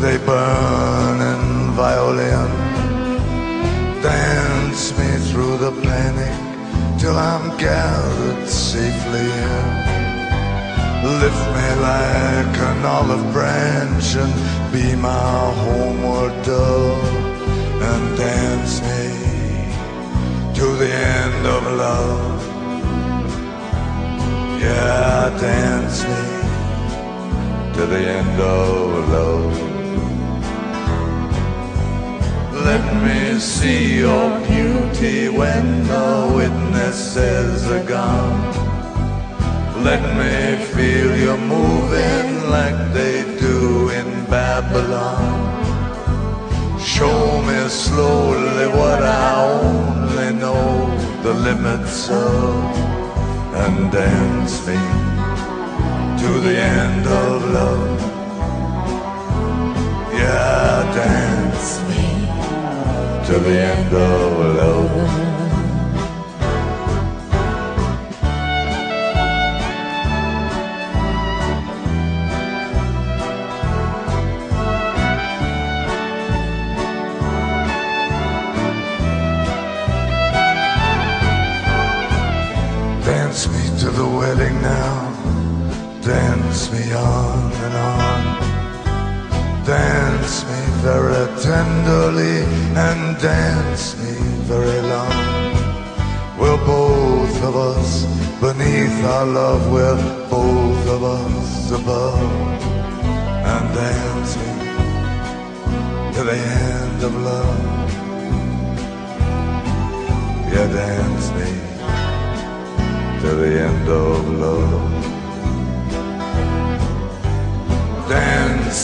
with a burning violin. Dance me through the panic till I'm gathered safely in. Lift me like an olive branch and be my homeward dove and dance me to the end of love. Yeah, dance me to the end of love. Let me see your beauty when the witnesses are gone. Let me feel you moving like they do in Babylon. Show me slowly what I only know the limits of and dance me to the end of love. Yeah, dance to the end of love. Dance me to the wedding now. Dance me on and on. Dance me very tenderly and dance me very long. We're both of us beneath our love, we're both of us above. And dancing to the end of love. Yeah, dance me to the end of love.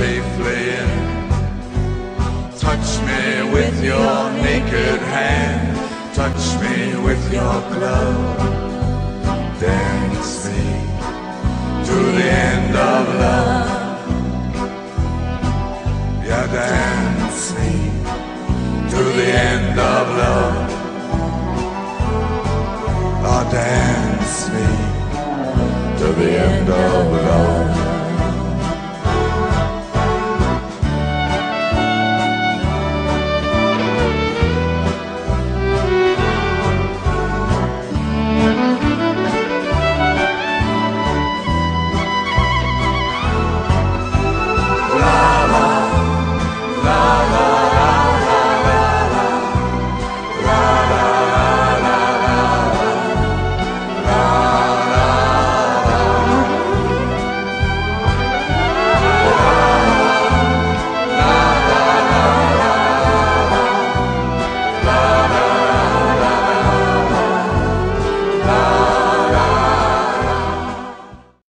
safely in. Touch me with your naked hand, touch me with your glove. Dance me to the end of love. Yeah, dance me to the end of love. Oh, dance me to the end of love.